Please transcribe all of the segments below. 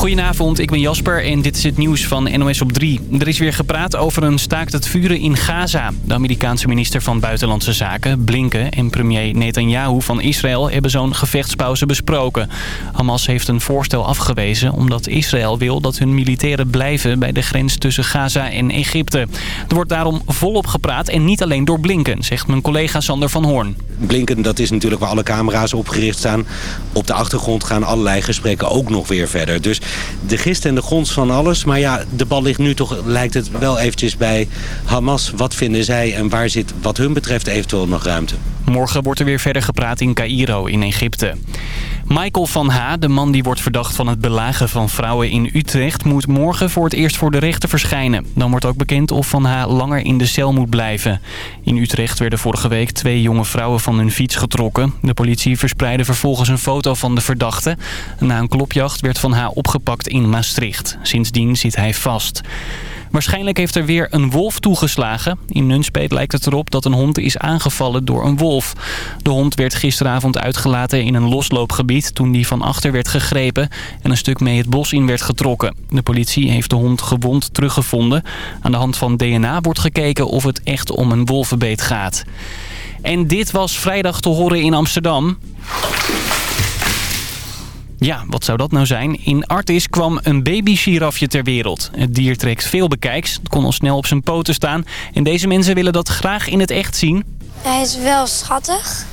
Goedenavond, ik ben Jasper en dit is het nieuws van NOS op 3. Er is weer gepraat over een staakt het vuren in Gaza. De Amerikaanse minister van Buitenlandse Zaken, Blinken... en premier Netanyahu van Israël hebben zo'n gevechtspauze besproken. Hamas heeft een voorstel afgewezen omdat Israël wil dat hun militairen blijven... bij de grens tussen Gaza en Egypte. Er wordt daarom volop gepraat en niet alleen door Blinken, zegt mijn collega Sander van Hoorn. Blinken, dat is natuurlijk waar alle camera's op gericht staan. Op de achtergrond gaan allerlei gesprekken ook nog weer verder. Dus de gist en de grond van alles. Maar ja, de bal ligt nu toch, lijkt het wel eventjes bij Hamas. Wat vinden zij en waar zit wat hun betreft eventueel nog ruimte? Morgen wordt er weer verder gepraat in Cairo in Egypte. Michael van H., de man die wordt verdacht van het belagen van vrouwen in Utrecht... moet morgen voor het eerst voor de rechter verschijnen. Dan wordt ook bekend of Van H. langer in de cel moet blijven. In Utrecht werden vorige week twee jonge vrouwen van hun fiets getrokken. De politie verspreidde vervolgens een foto van de verdachte. Na een klopjacht werd Van H. opgepakt in Maastricht. Sindsdien zit hij vast. Waarschijnlijk heeft er weer een wolf toegeslagen. In Nunspeet lijkt het erop dat een hond is aangevallen door een wolf. De hond werd gisteravond uitgelaten in een losloopgebied toen die van achter werd gegrepen en een stuk mee het bos in werd getrokken. De politie heeft de hond gewond teruggevonden. Aan de hand van DNA wordt gekeken of het echt om een wolvenbeet gaat. En dit was vrijdag te horen in Amsterdam. Ja, wat zou dat nou zijn? In Artis kwam een baby-girafje ter wereld. Het dier trekt veel bekijks. Het kon al snel op zijn poten staan. En deze mensen willen dat graag in het echt zien. Hij is wel schattig.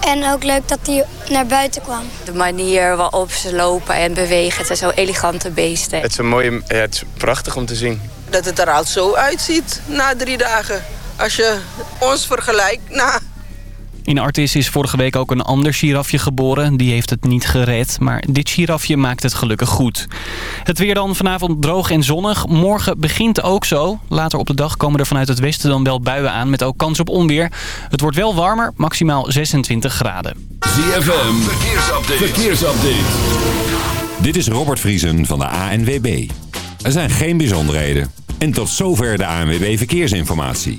En ook leuk dat hij naar buiten kwam. De manier waarop ze lopen en bewegen, het zijn zo elegante beesten. Het is, een mooie, ja, het is prachtig om te zien. Dat het eruit zo uitziet na drie dagen. Als je ons vergelijkt na in Artis is vorige week ook een ander girafje geboren. Die heeft het niet gered, maar dit girafje maakt het gelukkig goed. Het weer dan vanavond droog en zonnig. Morgen begint ook zo. Later op de dag komen er vanuit het westen dan wel buien aan met ook kans op onweer. Het wordt wel warmer, maximaal 26 graden. ZFM, verkeersupdate. verkeersupdate. Dit is Robert Vriesen van de ANWB. Er zijn geen bijzonderheden. En tot zover de ANWB Verkeersinformatie.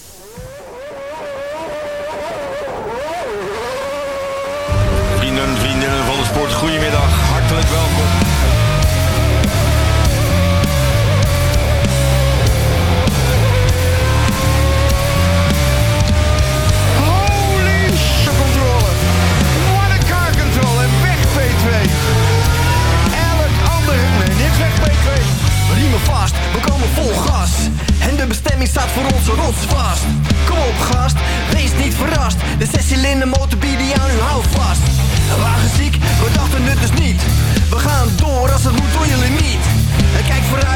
Vast, we komen vol gas. En de bestemming staat voor ons rotsvast. Kom op gast, wees niet verrast. De zescilinder motor bieden aan u houdt vast. Wagenziek, we dachten het dus niet. We gaan door als het moet door je limiet En kijk vooruit,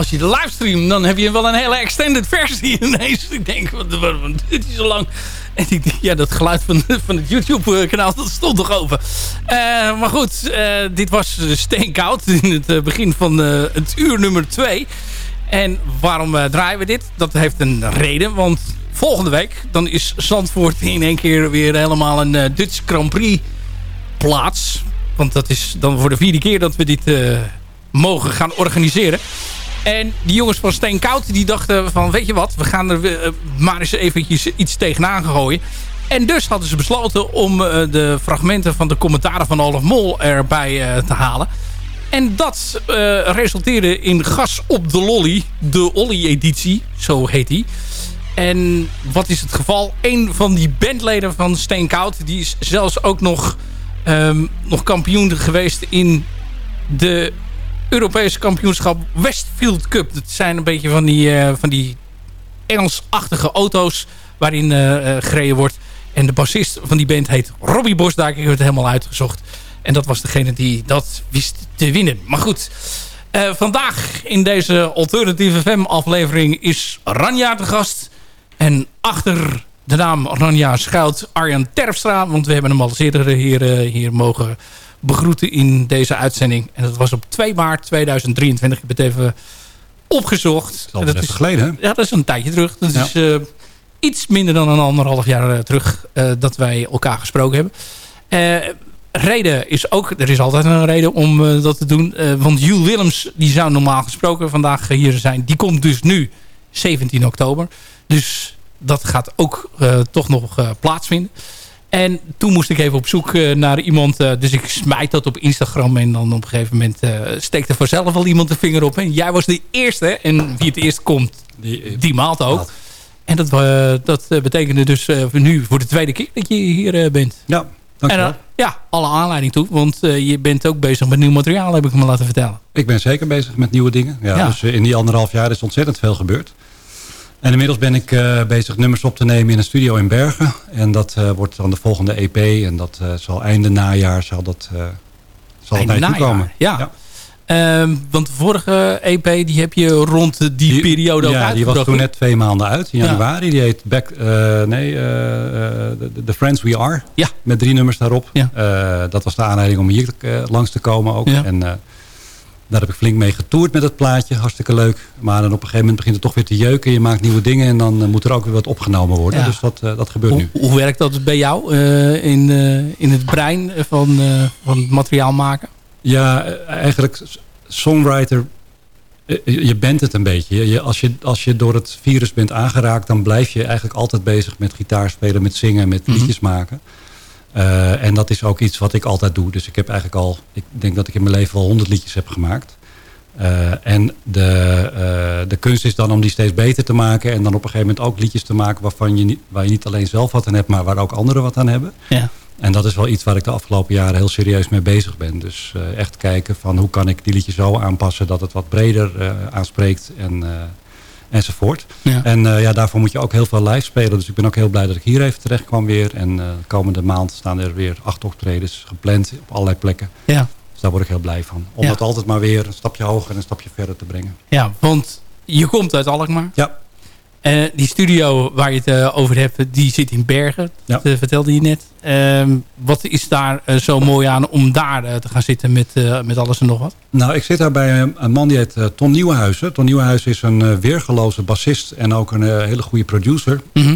als je de livestream, dan heb je wel een hele extended versie ineens. Ik denk, wat, duurt die zo lang? En ja, dat geluid van, van het YouTube-kanaal, dat stond toch open. Eh, maar goed, eh, dit was steenkoud in het eh, begin van het uur nummer 2. En waarom draaien we dit? Dat heeft een reden, want volgende week... dan is Zandvoort in één keer weer helemaal een Dutch Grand Prix plaats. Want dat is dan voor de vierde keer dat we dit mogen gaan organiseren. En die jongens van Steenkoud die dachten van... weet je wat, we gaan er eh, maar eens eventjes iets tegenaan gooien. En dus hadden ze besloten om eh, de fragmenten van de commentaren van Olaf Mol erbij eh, te halen. En dat resulteerde in Gas op de Lolly. De Olly-editie, zo heet die. En wat is het geval? Een van die bandleden van Steenkoud... die is zelfs ook nog, ehm, nog kampioen geweest in de Europese kampioenschap Westfield Cup. Dat zijn een beetje van die, eh, van die Engelsachtige auto's waarin eh, eh, gereden wordt. En de bassist van die band heet Robbie Bosdijk. Ik heb het helemaal uitgezocht. En dat was degene die dat wist te winnen. Maar goed, vandaag in deze Alternative FM aflevering is Ranja te gast. En achter de naam Ranja schuilt Arjan Terpstra. Want we hebben hem al eerder hier, hier mogen begroeten in deze uitzending. En dat was op 2 maart 2023. Ik heb het even opgezocht. En best even geleden, hè? Ja, dat is een tijdje terug. Dat Ja. is eh, iets minder dan een anderhalf jaar eh, terug eh, dat wij elkaar gesproken hebben. Reden is ook, er is altijd een reden om dat te doen. Want Jules Willems, die zou normaal gesproken vandaag hier zijn. Die komt dus nu 17 oktober. Dus dat gaat ook toch nog plaatsvinden. En toen moest ik even op zoek eh, naar iemand. eh, dus ik smijt dat op Instagram. En dan op een gegeven moment eh, steekt er vanzelf al iemand de vinger op. En jij was de eerste. En wie het eerst komt, die, maalt ook. En dat, dat betekende dus nu voor de tweede keer dat je hier bent. Ja, dankjewel. En, ja, alle aanleiding toe. Want je bent ook bezig met nieuw materiaal, heb ik me laten vertellen. Ik ben zeker bezig met nieuwe dingen. Ja, Ja. Dus in die anderhalf jaar is ontzettend veel gebeurd. En inmiddels ben ik eh, bezig nummers op te nemen in een studio in Bergen. En dat eh, wordt dan de volgende EP. En dat eh, zal einde najaar zal dat, zal Einde najaar, ja. Ehm, want de vorige EP die heb je rond die, periode ook ja, die was toen net twee maanden uit. In Ja. januari. Die heet Back, nee, the, The Friends We Are. Ja. Met drie nummers daarop. Ja. Dat was de aanleiding om hier langs te komen ook. Ja. En daar heb ik flink mee getoerd met het plaatje. Hartstikke leuk. Maar dan op een gegeven moment begint het toch weer te jeuken. Je maakt nieuwe dingen en dan eh, moet er ook weer wat opgenomen worden. Ja. Dus dat, eh, dat gebeurt nu. Hoe, werkt dat bij jou eh, in, in het brein van, van het materiaal maken? Ja, eigenlijk songwriter, je bent het een beetje. Je- Je, als, je, als je door het virus bent aangeraakt, dan blijf je eigenlijk altijd bezig met gitaar spelen, met zingen, met Mhm. liedjes maken. Eh, en dat is ook iets wat ik altijd doe. Dus ik heb eigenlijk al, ik denk dat ik in mijn leven wel honderd liedjes heb gemaakt. Eh, en de, eh, de kunst is dan om die steeds beter te maken. En dan op een gegeven moment ook liedjes te maken waarvan je niet, waar je niet alleen zelf wat aan hebt, maar waar ook anderen wat aan hebben. Ja. En dat is wel iets waar ik de afgelopen jaren heel serieus mee bezig ben. Dus echt kijken van hoe kan ik die liedjes zo aanpassen dat het wat breder aanspreekt en, enzovoort. Ja. En eh, ja, daarvoor moet je ook heel veel live spelen. Dus ik ben ook heel blij dat ik hier even terecht kwam weer. En eh, komende maand staan er weer acht optredens gepland op allerlei plekken. Ja. Dus daar word ik heel blij van. Om Ja. dat altijd maar weer een stapje hoger en een stapje verder te brengen. Ja, want je komt uit Alkmaar. Ja. Eh, die studio waar je het eh, over hebt, die zit in Bergen. Dat eh, vertelde je net. Ehm, wat is daar zo mooi aan om daar te gaan zitten met, met alles en nog wat? Nou, ik zit daar bij een- man die heet Ton Nieuwenhuizen. Ton Nieuwenhuizen is een weergeloze bassist en ook een hele goede producer. Mhm.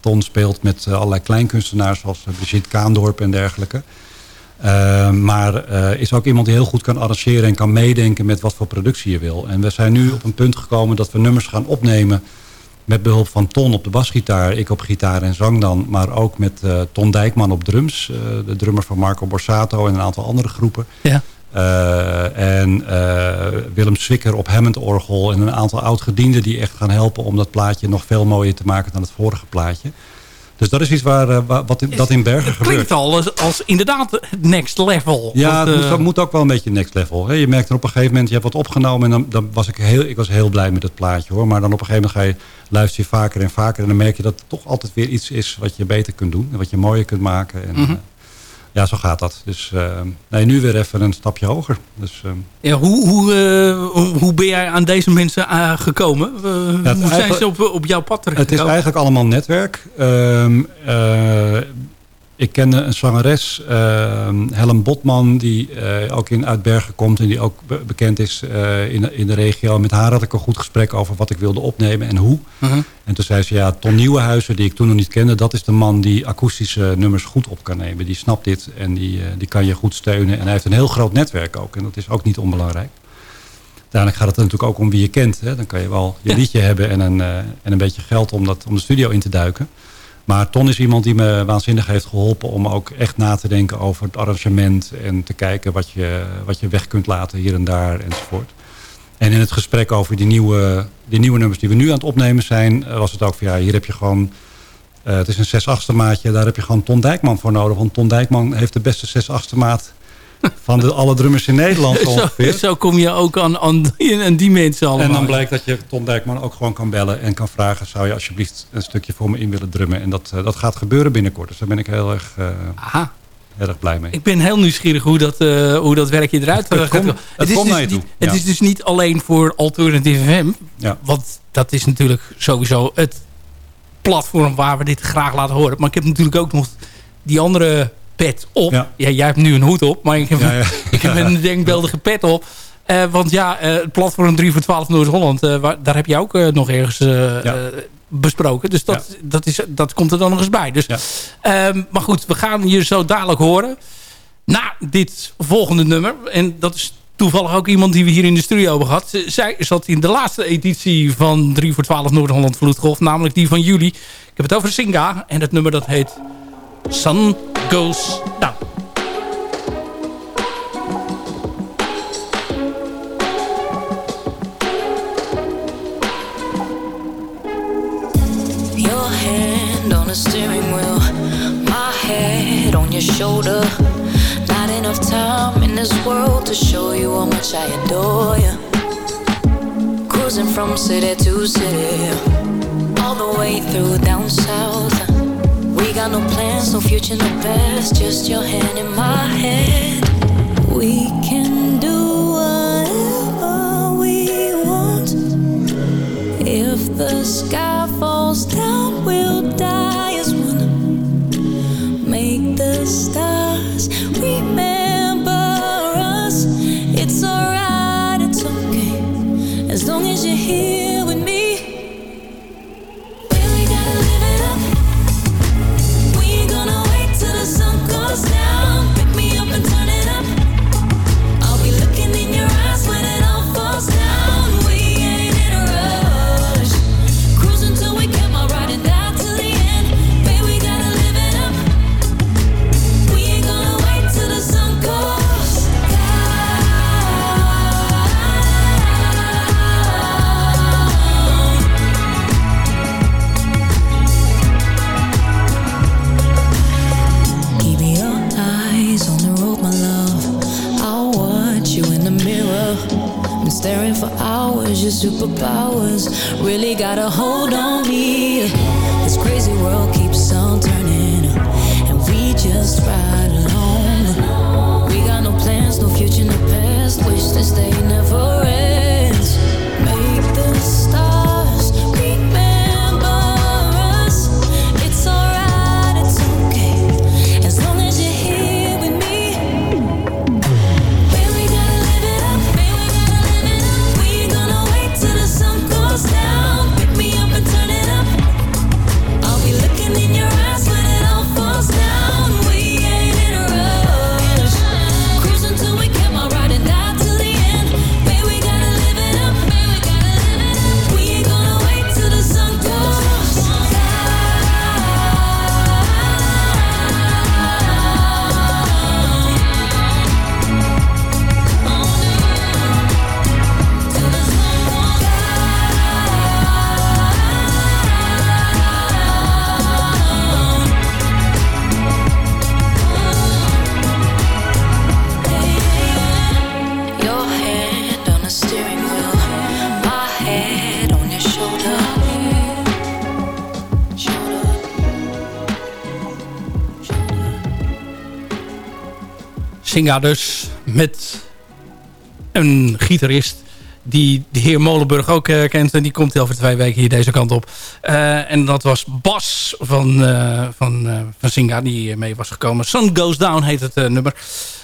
Ton speelt met allerlei kleinkunstenaars zoals Brigitte Kaandorp en dergelijke. Eh, maar is ook iemand die heel goed kan arrangeren en kan meedenken met wat voor productie je wil. En we zijn nu op een punt gekomen dat we nummers gaan opnemen met behulp van Ton op de basgitaar, ik op gitaar en zang dan, maar ook met eh, Ton Dijkman op drums, eh, de drummer van Marco Borsato en een aantal andere groepen. Ja. Eh, en Willem Zwicker op Hammond-orgel en een aantal oud-gedienden die echt gaan helpen om dat plaatje nog veel mooier te maken dan het vorige plaatje. Dus dat is iets waar, eh, wat in, dat in Bergen Het gebeurt. klinkt al als, als inderdaad het next level. Ja, het moet, eh, dat moet ook wel een beetje next level. Hè. Je merkt er op een gegeven moment, je hebt wat opgenomen... en dan, dan was ik, heel, ik was heel blij met het plaatje. hoor. Maar dan op een gegeven moment ga je luister je vaker en vaker... en dan merk je dat het toch altijd weer iets is wat je beter kunt doen... en wat je mooier kunt maken. En, Mhm. eh, Ja, zo gaat dat. Dus uh, nee, nu weer even een stapje hoger. Dus, uh, ja, hoe, hoe, uh, hoe ben jij aan deze mensen gekomen? Ja, hoe zijn ze op, op jouw pad terecht Het is eigenlijk allemaal netwerk. Ehm, ik kende een zangeres, uh, Helen Botman, die uh, ook in Uitbergen komt en die ook be bekend is uh, in, in de regio. Met haar had ik een goed gesprek over wat ik wilde opnemen en hoe. -huh. En toen zei ze, ja, Ton Nieuwenhuizen, die ik toen nog niet kende, dat is de man die akoestische nummers goed op kan nemen. Die snapt dit en die, die kan je goed steunen. En hij heeft een heel groot netwerk ook en dat is ook niet onbelangrijk. Uiteindelijk gaat het er natuurlijk ook om wie je kent. Hè? Dan kan je wel je ja. liedje hebben en een, en een beetje geld om, dat, om de studio in te duiken. Maar Ton is iemand die me waanzinnig heeft geholpen om ook echt na te denken over het arrangement. En te kijken wat je, wat je weg kunt laten hier en daar enzovoort. En in het gesprek over die nieuwe, die nieuwe nummers die we nu aan het opnemen zijn, was het ook van ja, hier heb je gewoon. Uh, het is een 6 8 maatje, daar heb je gewoon Ton Dijkman voor nodig. Want Ton Dijkman heeft de beste 6 8 maat van de, alle drummers in Nederland zo, zo, kom je ook aan, aan, die, aan die mensen allemaal. En dan blijkt dat je Tom Dijkman ook gewoon kan bellen en kan vragen... zou je alsjeblieft een stukje voor me in willen drummen? En dat, uh, dat gaat gebeuren binnenkort. Dus daar ben ik heel erg, uh, Aha. heel erg blij mee. Ik ben heel nieuwsgierig hoe dat, uh, hoe dat werkje eruit het gaat. het, het is, dus niet, ja. het is dus niet alleen voor Alternative FM. Ja. Want dat is natuurlijk sowieso het platform waar we dit graag laten horen. Maar ik heb natuurlijk ook nog die andere pet op. Ja. ja. jij hebt nu een hoed op, maar ik heb, ja, ja. ik heb een denkbeeldige pet op. Uh, want ja, uh, het platform 3 voor 12 Noord-Holland, uh, daar heb je ook nog ergens besproken. Dus dat, dat, is, dat komt er dan nog eens bij. Dus, um, maar goed, we gaan je zo dadelijk horen. Na dit volgende nummer, en dat is toevallig ook iemand die we hier in de studio hebben gehad. Zij zat in de laatste editie van 3 voor 12 Noord-Holland Vloedgolf, namelijk die van juli. Ik heb het over Singa en het nummer dat heet Sun Goes Down. Your hand on the steering wheel, my head on your shoulder. Not enough time in this world to show you how much I adore you. Cruising from city to city, all the way through down south. We got no plans, no future, no past, just your hand in my hand. We can do whatever we want. If the sky falls down, we'll die as one. Make the stars remember us. Singa dus. Met een gitarist die de heer Molenburg ook uh, kent. En die komt over twee weken hier deze kant op. Uh, en dat was Bas van, uh, van, van Singa die mee was gekomen. Sun Goes Down heet het nummer.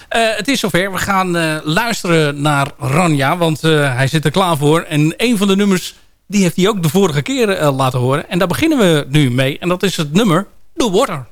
het is zover. We gaan luisteren naar Ranja. Want hij zit er klaar voor. En een van de nummers die heeft hij ook de vorige keer laten horen. En daar beginnen we nu mee. En dat is het nummer The Water.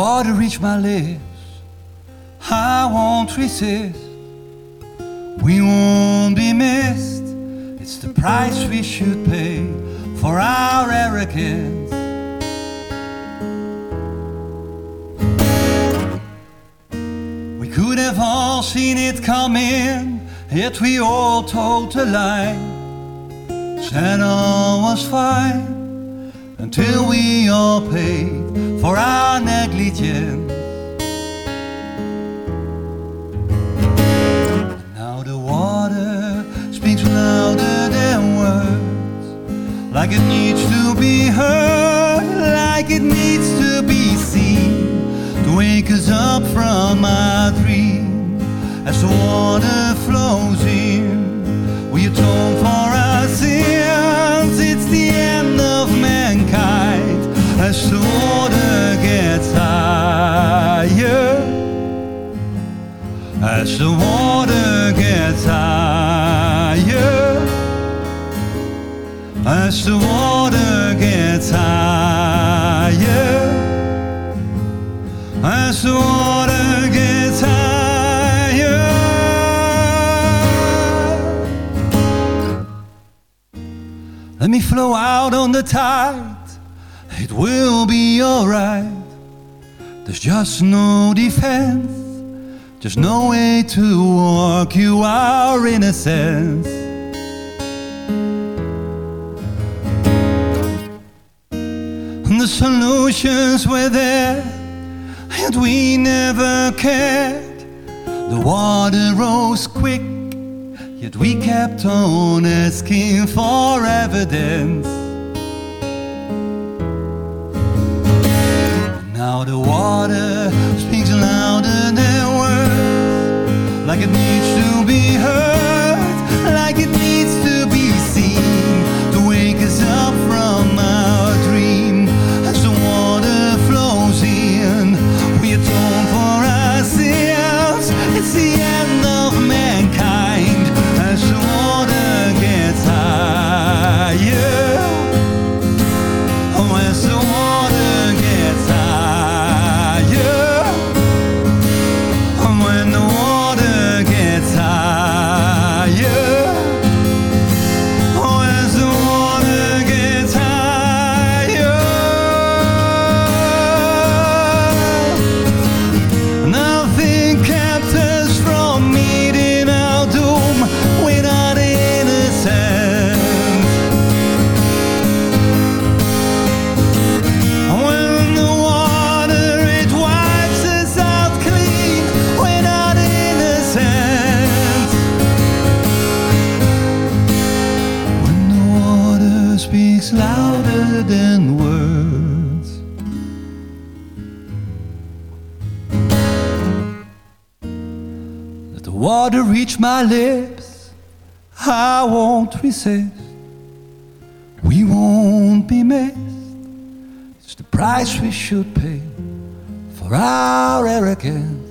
Water reach my lips, I won't resist. We won't be missed. It's the price we should pay for our arrogance. We could have all seen it coming, yet we all told a lie. Said all was fine until we all pay for our negligence. And Now the water speaks louder than words, like it needs to be heard, like it needs to be seen, to wake us up from our dream as the water flows in. We atone for as the water gets higher, as the water gets higher, as the water gets higher. Let me flow out on the tide it will be alright. There's just no defense, just no way to walk you our innocence. And the solutions were there, and we never cared. The water rose quick, yet we kept on asking for evidence. Now the water like it needs to be heard, pay for our arrogance.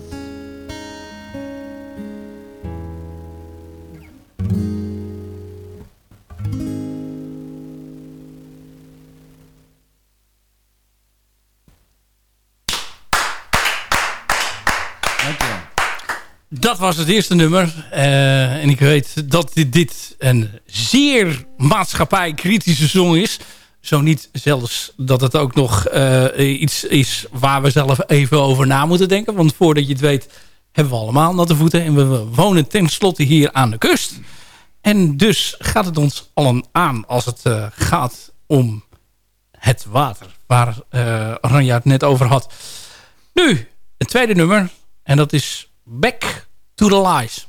Dat was het eerste nummer. Uh, en ik weet dat dit, dit een zeer maatschappijkritische song is. Zo niet zelfs dat het ook nog uh, iets is waar we zelf even over na moeten denken. Want voordat je het weet hebben we allemaal natte voeten. En we wonen tenslotte hier aan de kust. En dus gaat het ons allen aan als het uh, gaat om het water. Waar uh, Ranja het net over had. Nu, het tweede nummer. En dat is Back to the Lies.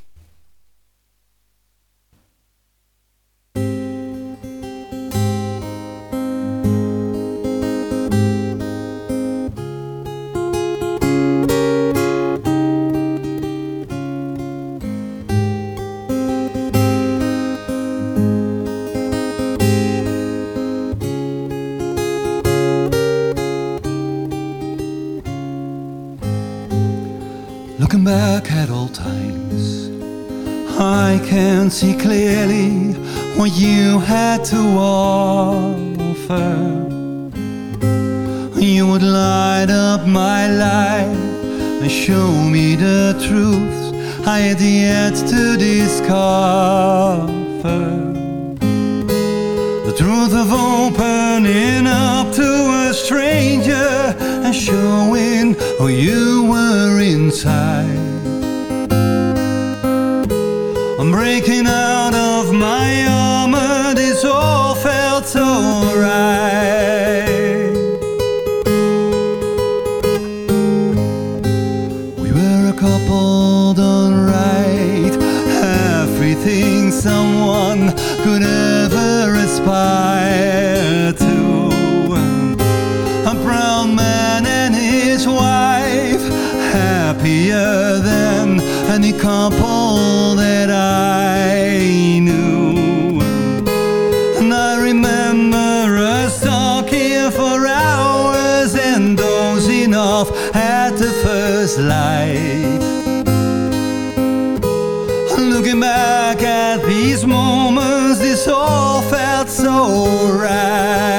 See clearly what you had to offer. You would light up my life and show me the truths I had yet to discover. The truth of opening up to a stranger and showing who you were inside. Looking back at these moments, this all felt so right.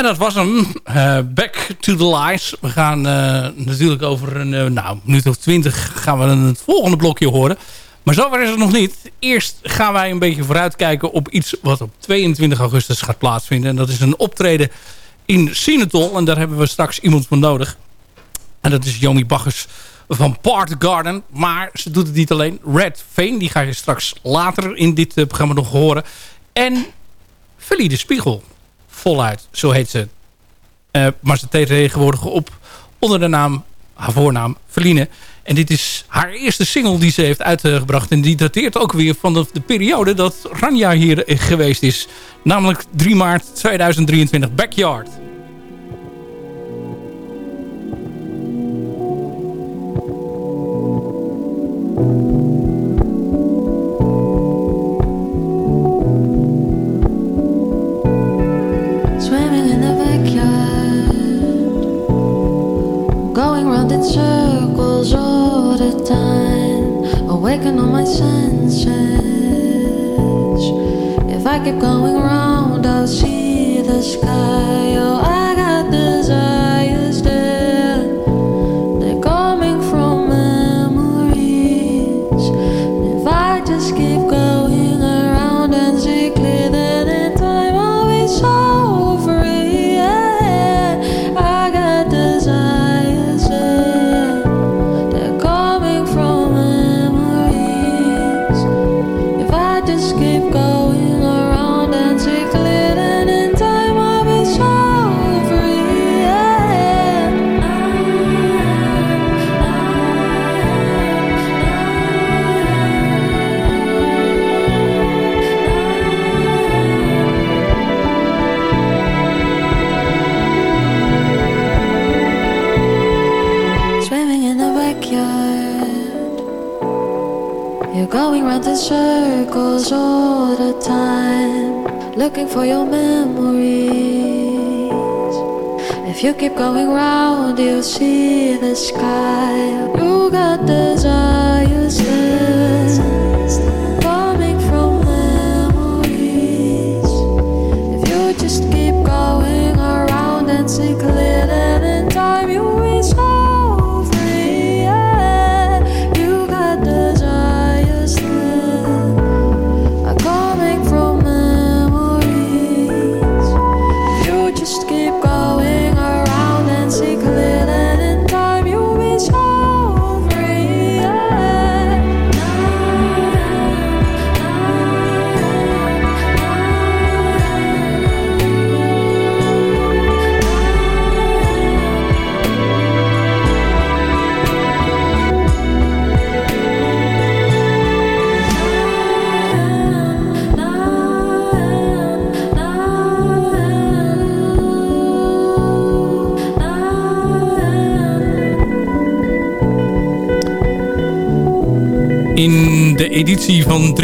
En dat was hem. Eh, back to the lies. We gaan eh, natuurlijk over een eh, nou, minuut of twintig gaan we het volgende blokje horen. Maar zover is het nog niet. Eerst gaan wij een beetje vooruitkijken op iets wat op 22 augustus gaat plaatsvinden. En dat is een optreden in Sinatol. En daar hebben we straks iemand voor nodig. En dat is Jomi Baggers van Part Garden. Maar ze doet het niet alleen. Red Veen, die ga je straks later in dit programma nog horen. En Philly de Spiegel. Voluit, zo heet ze. Eh, maar ze treedt tegenwoordig op onder de naam haar voornaam Feline. En dit is haar eerste single die ze heeft uitgebracht. En die dateert ook weer van de, de periode dat Ranja hier geweest is. Namelijk 3 maart 2023, Backyard. Awaken all my senses. If I keep going round, I'll see the sky. Oh, I for your memories. If you keep going round, you'll see the sky.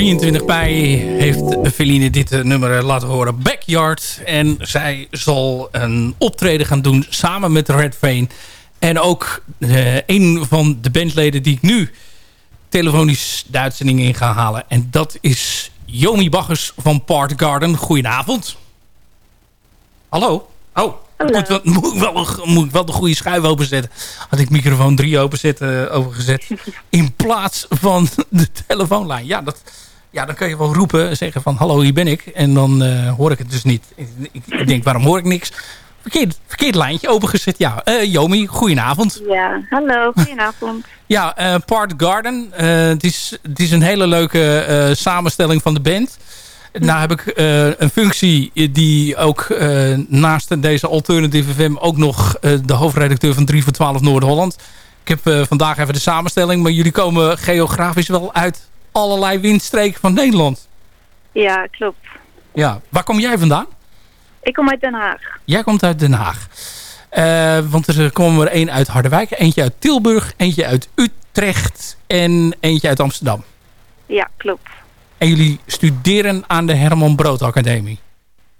23 mei heeft Feline dit eh, nummer eh, laten horen. Backyard. En zij zal een optreden gaan doen samen met Red Vane. En ook eh, een van de bandleden die ik nu telefonisch de uitzending in ga halen. En dat is Jomi Baggers van Part Garden. Goedenavond. Hallo. Oh, Moet, wel, moet, ik wel, moet ik wel de goede schuif openzetten. Had ik microfoon 3 openzet, overgezet. in plaats van de telefoonlijn. Ja, dat, ja, dan kun je wel roepen. Zeggen van hallo, hier ben ik. En dan eh, hoor ik het dus niet. Ik, denk, waarom hoor ik niks? Verkeerd, verkeerd lijntje opengezet. Ja, eh, Jomi, goedenavond. Ja, hallo, goedenavond. Ja, eh, Part Garden. Het, is, het is een hele leuke samenstelling van de band. Nou heb ik een functie die ook naast deze Alternative FM ook nog de hoofdredacteur van 3 voor 12 Noord-Holland. Ik heb vandaag even de samenstelling, maar jullie komen geografisch wel uit allerlei windstreken van Nederland. Ja, klopt. Ja, waar kom jij vandaan? Ik kom uit Den Haag. Jij komt uit Den Haag. Eh, want er komen er één uit Harderwijk, eentje uit Tilburg, eentje uit Utrecht en eentje uit Amsterdam. Ja, klopt. En jullie studeren aan de Herman Brood Academie.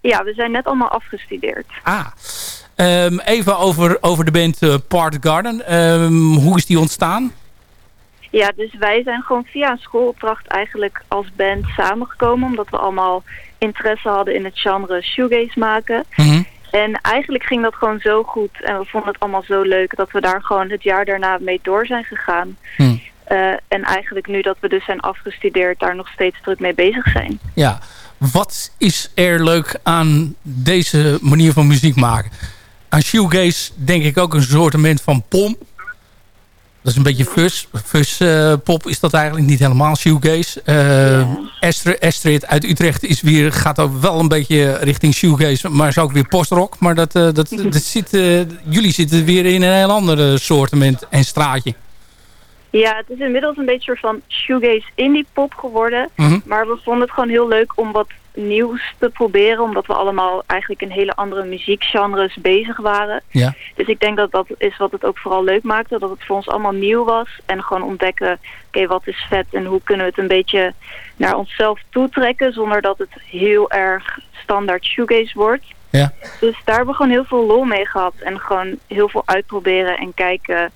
Ja, we zijn net allemaal afgestudeerd. Ah. Ehm, even over, over de band eh, Part Garden. Ehm, hoe is die ontstaan? Ja, dus wij zijn gewoon via een schoolopdracht eigenlijk als band samengekomen. Omdat we allemaal interesse hadden in het genre shoegaze maken. En eigenlijk ging dat gewoon zo goed. En we vonden het allemaal zo leuk dat we daar gewoon het jaar daarna mee door zijn gegaan. Eh, en eigenlijk nu dat we dus zijn afgestudeerd daar nog steeds druk mee bezig zijn. Ja. Wat is er leuk aan deze manier van muziek maken? Aan shoegaze denk ik ook een soort van pom. Dat is een beetje fuzz. Fuzz eh, pop is dat eigenlijk niet helemaal. Shoegaze. Uh, Astrid, Astrid uit Utrecht is weer, gaat ook wel een beetje richting shoegaze. Maar is ook weer postrock. Maar dat, dat, dat zit, jullie zitten weer in een heel ander soortement en straatje. Ja, het is inmiddels een beetje van shoegaze indie pop geworden. Mhm. Maar we vonden het gewoon heel leuk om wat nieuws te proberen. Omdat we allemaal eigenlijk in hele andere muziekgenres bezig waren. Ja. Dus ik denk dat dat is wat het ook vooral leuk maakte. Dat het voor ons allemaal nieuw was. En gewoon ontdekken, oké, wat is vet en hoe kunnen we het een beetje naar onszelf toetrekken. Zonder dat het heel erg standaard shoegaze wordt. Ja. Dus daar hebben we gewoon heel veel lol mee gehad. En gewoon heel veel uitproberen en kijken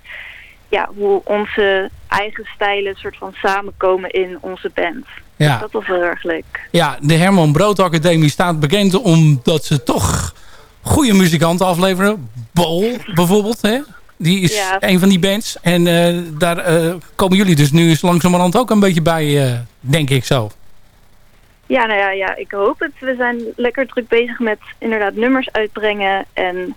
ja, hoe onze eigen stijlen soort van samenkomen in onze band. Ja. Dus dat was heel erg leuk. Ja, de Herman Brood Academie staat bekend omdat ze toch goede muzikanten afleveren. Bol bijvoorbeeld, hè? Die is ja. een van die bands. En uh, daar uh, komen jullie dus nu eens langzamerhand ook een beetje bij, uh, denk ik zo. Ja, nou ja, ja, ik hoop het. We zijn lekker druk bezig met inderdaad nummers uitbrengen en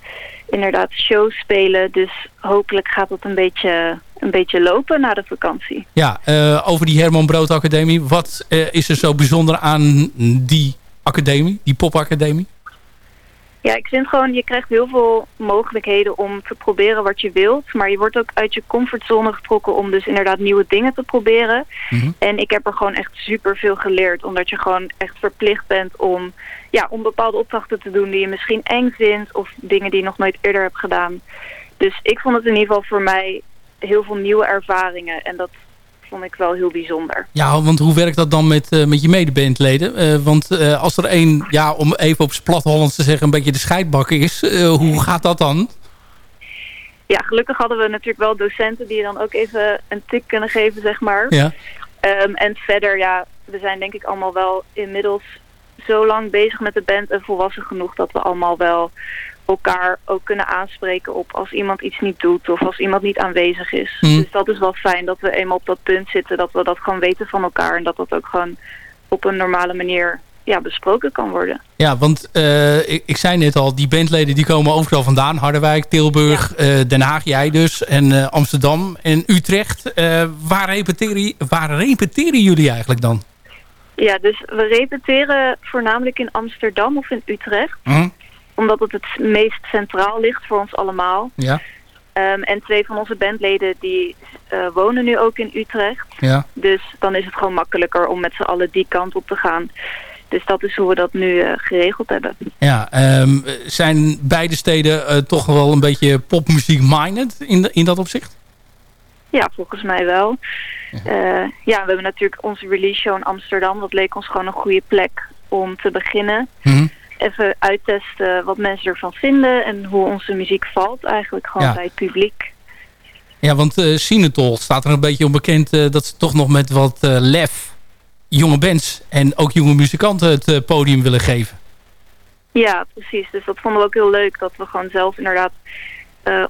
inderdaad shows spelen. Dus hopelijk gaat het een beetje, een beetje lopen na de vakantie. Ja, uh, over die Herman Brood Academie. Wat uh, is er zo bijzonder aan die academie, die popacademie? Ja, ik vind gewoon, je krijgt heel veel mogelijkheden om te proberen wat je wilt. Maar je wordt ook uit je comfortzone getrokken om dus inderdaad nieuwe dingen te proberen. Mhm. En ik heb er gewoon echt super veel geleerd. Omdat je gewoon echt verplicht bent om, ja, om bepaalde opdrachten te doen die je misschien eng vindt. Of dingen die je nog nooit eerder hebt gedaan. Dus ik vond het in ieder geval voor mij heel veel nieuwe ervaringen. En dat vond ik wel heel bijzonder. Ja, want hoe werkt dat dan met, uh, met je medebandleden? Uh, want uh, als er één, ja, om even op zijn plat Hollands te zeggen, een beetje de scheidbak is, hoe gaat dat dan? Ja, gelukkig hadden we natuurlijk wel docenten die dan ook even een tik kunnen geven, zeg maar. Ja. Um, en verder, ja, we zijn denk ik allemaal wel inmiddels zo lang bezig met de band en volwassen genoeg dat we allemaal wel elkaar ook kunnen aanspreken op als iemand iets niet doet of als iemand niet aanwezig is. Mhm. Dus dat is wel fijn dat we eenmaal op dat punt zitten, dat we dat gewoon weten van elkaar en dat dat ook gewoon op een normale manier ja, besproken kan worden. Ja, want uh, ik, ik, zei net al, die bandleden die komen overal vandaan. Harderwijk, Tilburg, ja. uh, Den Haag, jij dus, en uh, Amsterdam en Utrecht. waar, repeteren, waar repeteren jullie eigenlijk dan? Ja, dus we repeteren voornamelijk in Amsterdam of in Utrecht. -huh omdat het het meest centraal ligt voor ons allemaal. Ja. Um, en twee van onze bandleden die uh, wonen nu ook in Utrecht. Ja. Dus dan is het gewoon makkelijker om met z'n allen die kant op te gaan. Dus dat is hoe we dat nu uh, geregeld hebben. Ja, um, zijn beide steden uh, toch wel een beetje popmuziek-minded in, in dat opzicht? Ja, volgens mij wel. Ja. ja, we hebben natuurlijk onze release show in Amsterdam. Dat leek ons gewoon een goede plek om te beginnen. Mm -hmm even uittesten wat mensen ervan vinden en hoe onze muziek valt eigenlijk gewoon ja. bij het publiek. Ja, want uh, Sinatol staat er een beetje onbekend uh, dat ze toch nog met wat uh, lef jonge bands en ook jonge muzikanten het podium willen geven. Ja, precies. Dus dat vonden we ook heel leuk dat we gewoon zelf inderdaad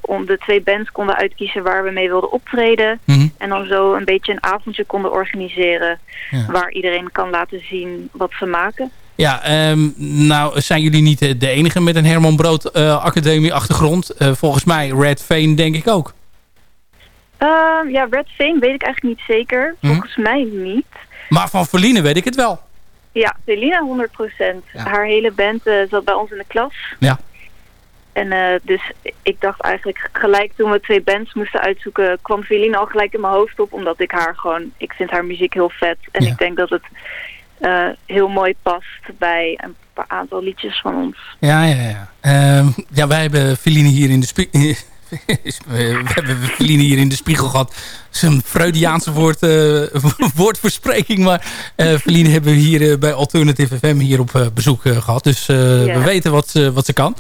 om de twee bands konden uitkiezen waar we mee wilden optreden. Mm -hmm. En dan zo een beetje een avondje konden organiseren ja. waar iedereen kan laten zien wat ze maken. Ja, um, nou zijn jullie niet de, enige met een Herman Brood uh, Academie achtergrond. Uh, volgens mij Red Veen denk ik ook. Uh, ja, Red Veen weet ik eigenlijk niet zeker. Hm? Volgens mij niet. Maar van Verline weet ik het wel. Ja, Verline 100%. Ja. Haar hele band uh, zat bij ons in de klas. Ja. En uh, dus ik dacht eigenlijk gelijk toen we twee bands moesten uitzoeken... kwam Verline al gelijk in mijn hoofd op. Omdat ik haar gewoon... Ik vind haar muziek heel vet. En Ja. ik denk dat het uh, heel mooi past bij een paar aantal liedjes van ons. Ja, ja, ja. Ehm, ja, wij hebben Feline hier in de. we hebben Feline hier in de spiegel gehad. Dat is een Freudiaanse woord, uh, woordverspreking. Maar uh, Feline hebben we hier uh, bij Alternative FM hier op bezoek gehad. Dus Ja. we weten wat, ze- wat ze kan.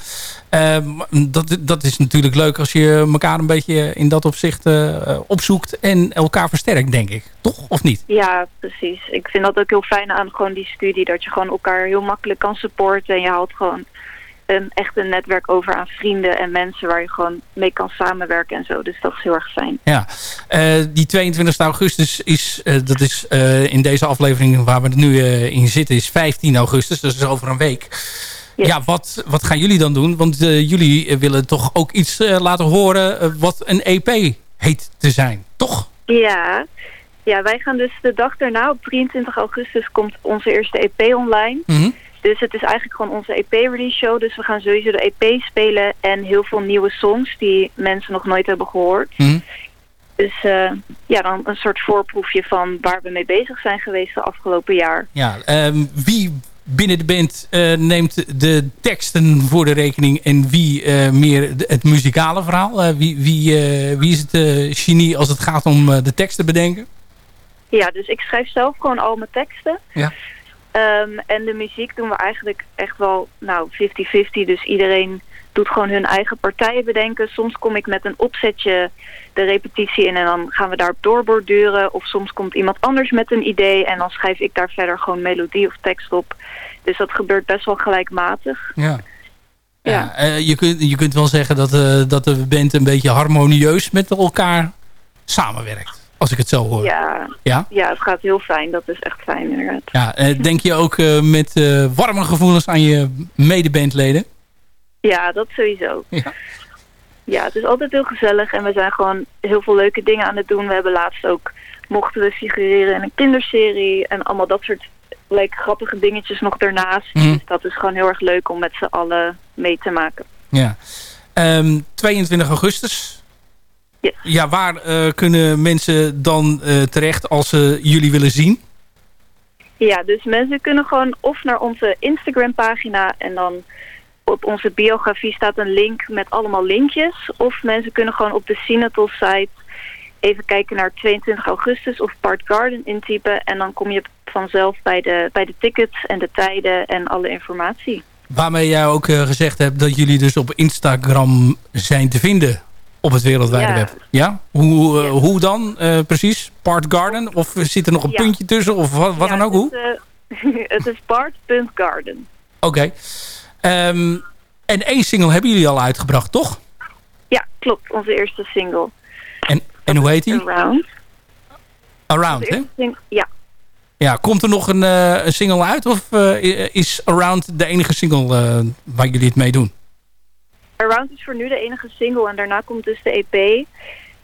Ehm, dat, dat is natuurlijk leuk als je elkaar een beetje in dat opzicht eh, opzoekt. En elkaar versterkt, denk ik. Toch? Of niet? Ja, precies. Ik vind dat ook heel fijn aan gewoon die studie. Dat je gewoon elkaar heel makkelijk kan supporten. En je haalt gewoon een, echt een netwerk over aan vrienden en mensen waar je gewoon mee kan samenwerken en zo. Dus dat is heel erg fijn. Ja, Eh, die 22 augustus is, eh, dat is eh, in deze aflevering waar we nu in zitten, is 15 augustus. Dus dat is over een week. Ja, wat, wat gaan jullie dan doen? Want jullie willen toch ook iets laten horen wat een EP heet te zijn. Toch? toch? Ja. ja, wij gaan dus de dag daarna, op 23 augustus, komt onze eerste EP online. Mhm. Dus het is eigenlijk gewoon onze EP-release show. Dus we gaan sowieso de EP spelen en heel veel nieuwe songs die mensen nog nooit hebben gehoord. Mhm. Dus eh, ja, dan een soort voorproefje van waar we mee bezig zijn geweest de afgelopen jaar. Ja, ehm, wie binnen de band eh, neemt de teksten voor de rekening en wie eh, meer de- het muzikale verhaal? Wie, wie, wie is het genie als het gaat om de tekst te bedenken? Ja, dus ik schrijf zelf gewoon al mijn teksten. Ja. Ehm, en de muziek doen we eigenlijk echt wel nou 50-50. Dus iedereen doet gewoon hun eigen partijen bedenken. Soms kom ik met een opzetje de repetitie in en dan gaan we daarop doorborduren. Of soms komt iemand anders met een idee en dan schrijf ik daar verder gewoon melodie of tekst op. Dus dat gebeurt best wel gelijkmatig. Ja. Ja, eh, je, kunt, je kunt wel zeggen dat, eh, dat de band een beetje harmonieus met elkaar samenwerkt. Als ik het zo hoor. Ja, Ja? ja, het gaat heel fijn. Dat is echt fijn inderdaad. Ja, eh, denk je ook eh, met eh, warme gevoelens aan je medebandleden? Ja, dat sowieso. Ja. Ja, het is altijd heel gezellig en we zijn gewoon heel veel leuke dingen aan het doen. We hebben laatst ook, mochten we figureren in een kinderserie en allemaal dat soort leuke grappige dingetjes nog daarnaast. Mhm. Dus dat is gewoon heel erg leuk om met z'n allen mee te maken. Ja. Ehm, 22 augustus. Ja, waar eh, kunnen mensen dan eh, terecht als ze jullie willen zien? Ja, dus mensen kunnen gewoon of naar onze Instagram pagina en dan op onze biografie staat een link met allemaal linkjes. Of mensen kunnen gewoon op de Sinatol site even kijken naar 22 augustus of Part Garden intypen. En dan kom je vanzelf bij de, bij de tickets en de tijden en alle informatie. Waarmee jij ook eh, gezegd hebt dat jullie dus op Instagram zijn te vinden op het wereldwijde Ja. web. Ja? Hoe, eh, hoe dan eh, precies? Part Garden? Of zit er nog een Ja. puntje tussen? Of wat, wat Ja, dan ook? Hoe? Het is, eh, het is part.garden. Oké. Ehm, en één single hebben jullie al uitgebracht, toch? Ja, klopt. Onze eerste single. En, en hoe heet die? Around. Around, hè? ja. Ja, komt er nog een, een single uit? Of is Around de enige single waar jullie het mee doen? Around is voor nu de enige single en daarna komt dus de EP.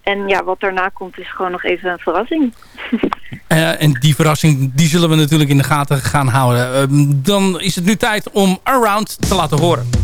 En ja, wat daarna komt is gewoon nog even een verrassing. Eh, en die verrassing die zullen we natuurlijk in de gaten gaan houden. Ehm, dan is het nu tijd om Around te laten horen.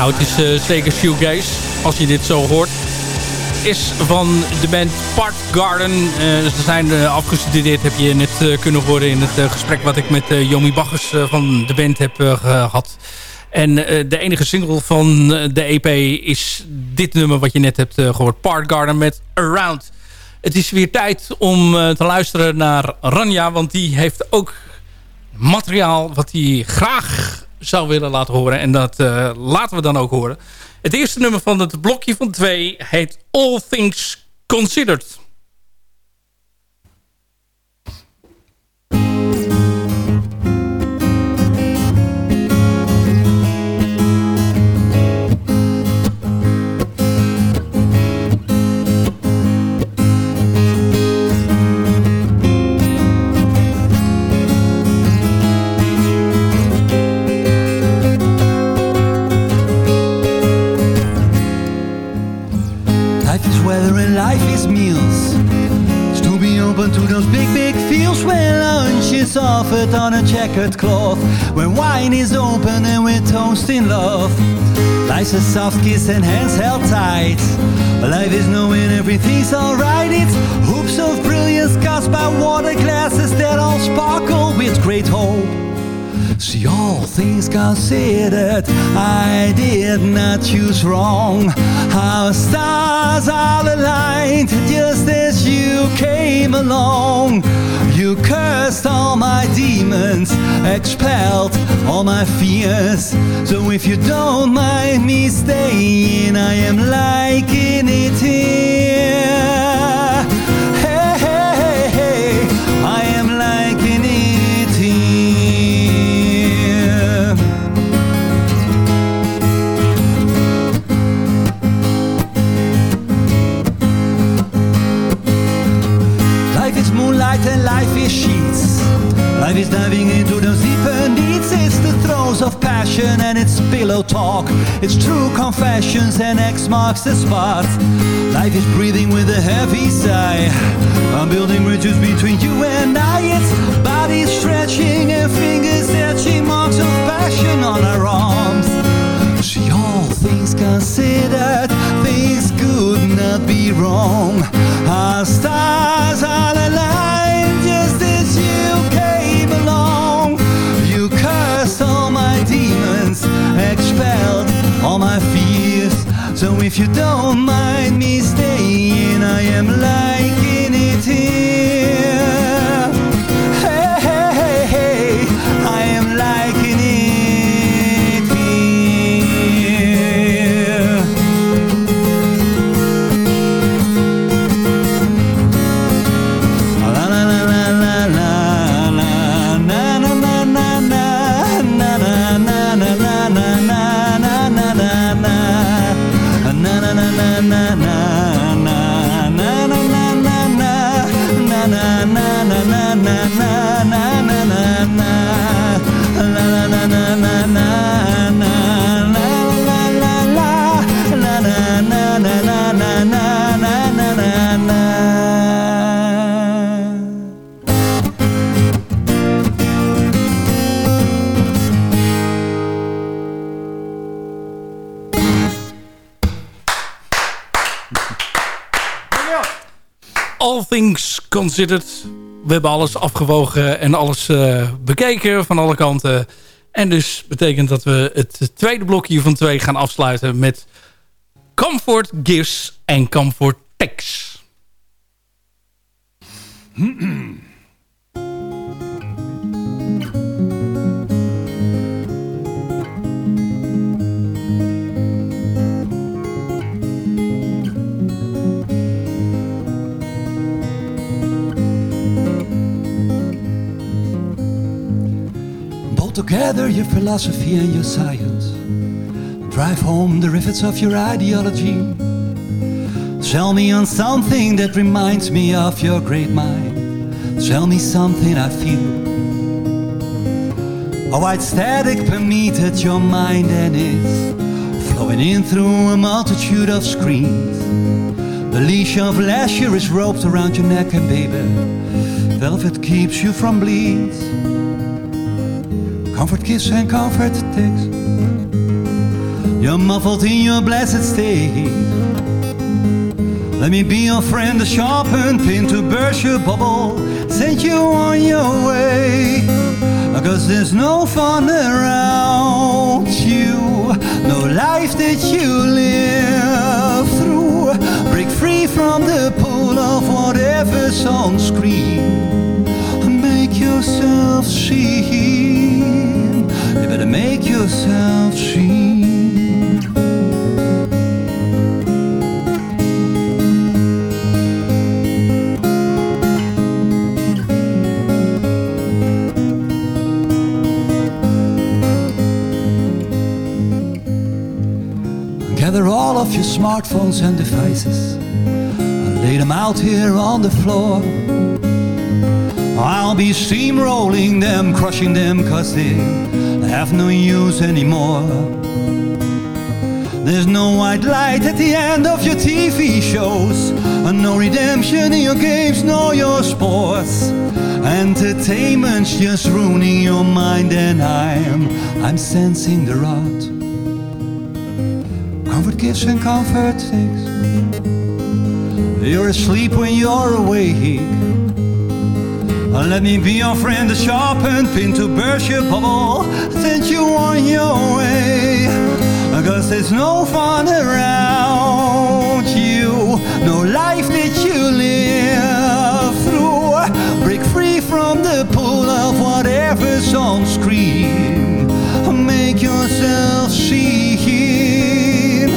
Nou, het is eh, zeker shoegaze, als je dit zo hoort. Is van de band Part Garden. Eh, ze zijn uh, afgestudeerd, heb je net kunnen horen in het gesprek wat ik met Jomi Baggers van de band heb gehad. En de enige single van de EP is dit nummer wat je net hebt gehoord. Part Garden met Around. Het is weer tijd om te luisteren naar Ranja, want die heeft ook materiaal wat hij graag zou willen laten horen. En dat uh, laten we dan ook horen. Het eerste nummer van het blokje van twee heet All Things Considered. Offered on a checkered cloth When wine is open and we're toasting love. Life's a soft kiss and hands held tight. Life is knowing everything's alright. It's hoops of brilliance cast by water glasses That all sparkle with great hope See all things considered I did not choose wrong. Our stars are aligned Just as you came along. You cursed all my demons Expelled all my fears. So if you don't mind me staying I am liking it here diving into those deeper needs It's the throes of passion and it's pillow talk. It's true confessions and X marks the spot. Life is breathing with a heavy sigh. I'm building bridges between you and I. It's body stretching and fingers etching Marks of passion on our arms. See all things considered Things could not be wrong. Our stars are aligned Expelled all my fears So if you don't mind me staying I am liking Things Considered. We hebben alles afgewogen en alles uh, bekeken van alle kanten. En dus betekent dat we het tweede blokje van twee gaan afsluiten met Comfort Gifts en Comfort Tax. Together your philosophy and your science. Drive home the rivets of your ideology. Sell me on something that reminds me of your great mind. Sell me something I feel. A white static permeated your mind and it's flowing in through a multitude of screens. The leash of leisure is roped around your neck and baby, velvet keeps you from bleeds. Comfort kiss and comfort takes. You're muffled in your blessed state. Let me be your friend, a sharpened pin to burst your bubble, send you on your way. Cause there's no fun around you, no life that you live through. Break free from the pull of whatever's on screen. Make yourself seen. Better make yourself seen. Gather all of your smartphones and devices and lay them out here on the floor. I'll be steamrolling them, crushing them, cause they have no use anymore. There's no white light at the end of your TV shows, and no redemption in your games nor your sports. Entertainment's just ruining your mind, and I'm, I'm sensing the rot. Comfort gives and comfort takes. You're asleep when you're awake. Let me be your friend, a sharpened pin to burst your bubble, send you on your way. Cause there's no fun around you, no life that you live through. Break free from the pull of whatever's on screen. Make yourself seen,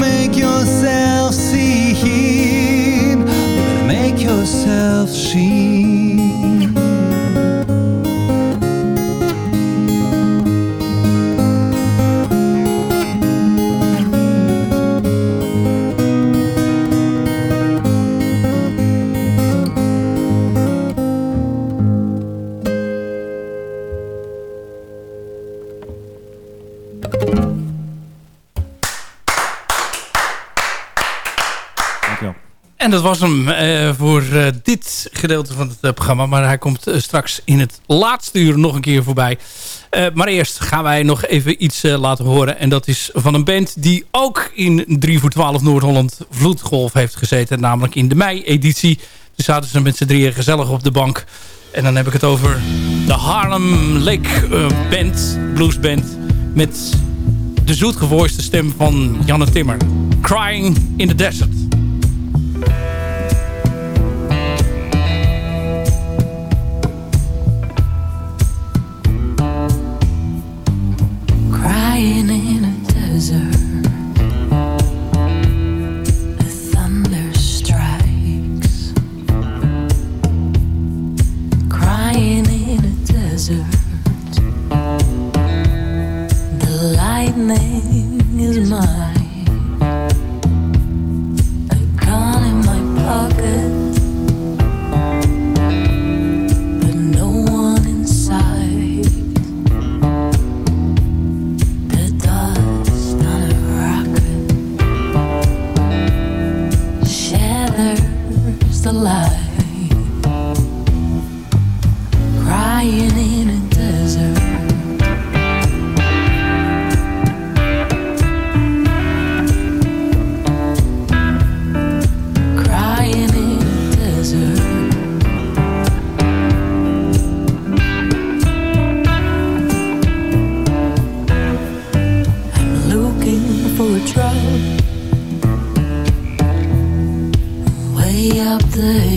make yourself seen. Make yourself seen. Dat was hem eh, voor eh, dit gedeelte van het eh, programma. Maar hij komt straks in het laatste uur nog een keer voorbij. Maar eerst gaan wij nog even iets laten horen. En dat is van een band die ook in 3 voor 12 Noord-Holland Vloedgolf heeft gezeten. Namelijk in de mei-editie. Toen zaten ze met z'n drieën gezellig op de bank. En dan heb ik het over de Harlem Lake Band, bluesband. Met de zoetgevoiste stem van Janne Timmer. Crying in the Desert. Crying in a desert. The thunder strikes. Crying in a desert. The lightning is mine. alive. delay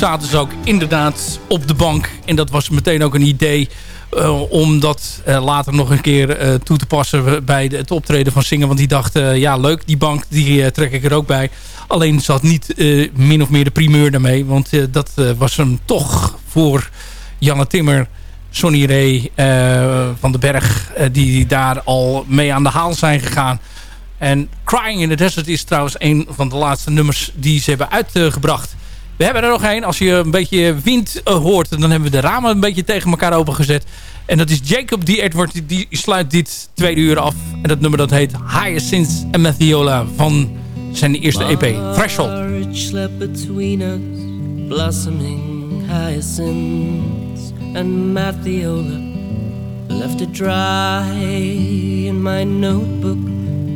zaten ze ook inderdaad op de bank. En dat was meteen ook een idee eh, om dat eh, later nog een keer eh, toe te passen bij het optreden van Zingen. Want die dachten, ja leuk, die bank die trek ik er ook bij. Alleen zat niet min of meer de primeur daarmee. Want dat was hem toch voor Janne Timmer, Sonny Ray van den Berg... die daar al mee aan de haal zijn gegaan. En Crying in the Desert is trouwens een van de laatste nummers die ze hebben uitgebracht. We hebben er nog één. Als je een beetje wind eh, hoort, dan hebben we de ramen een beetje tegen elkaar opengezet. En dat is Jacob D. Edward. Die- sluit dit tweede uur af. En dat nummer dat heet Hyacinth and Mathiola van zijn eerste EP. Threshold. Blossoming hyacinths and Mathiola. Left it dry in my notebook,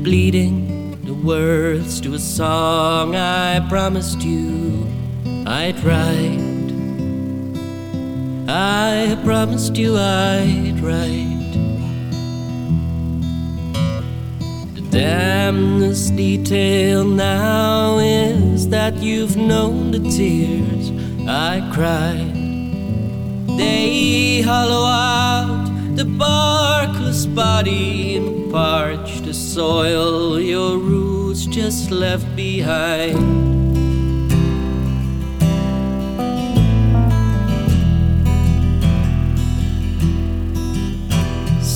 bleeding the words to a song I promised you I'd write. I promised you I'd write. The damnest detail now is that you've known the tears I cried. They hollow out the barkless body and parch the soil your roots just left behind.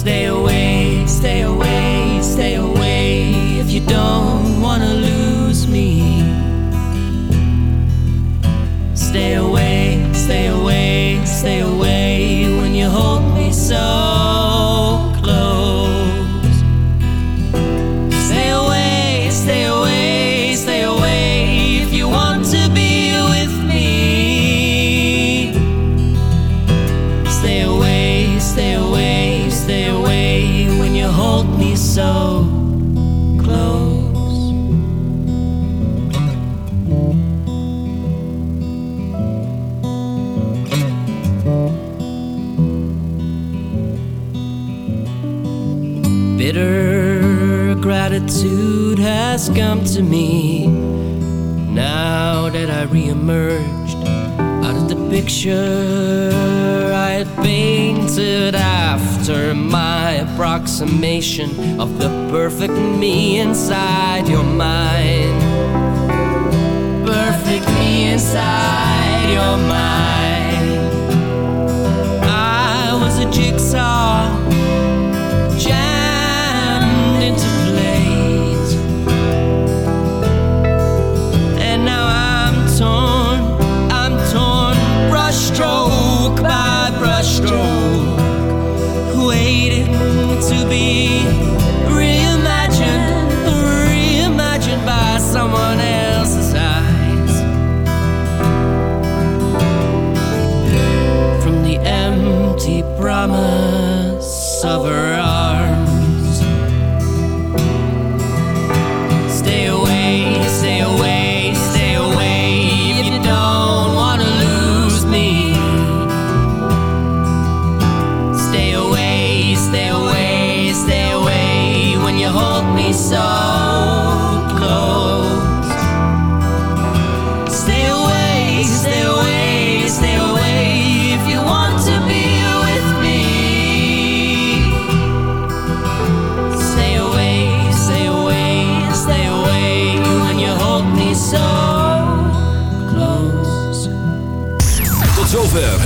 Stay away, stay away, stay away if you don't wanna lose me. Stay away, gratitude has come to me now that I reemerged out of the picture I had painted after my approximation of the perfect me inside your mind. Perfect me inside your mind. I was a jigsaw waiting to be reimagined, reimagined by someone else's eyes. From the empty promise of her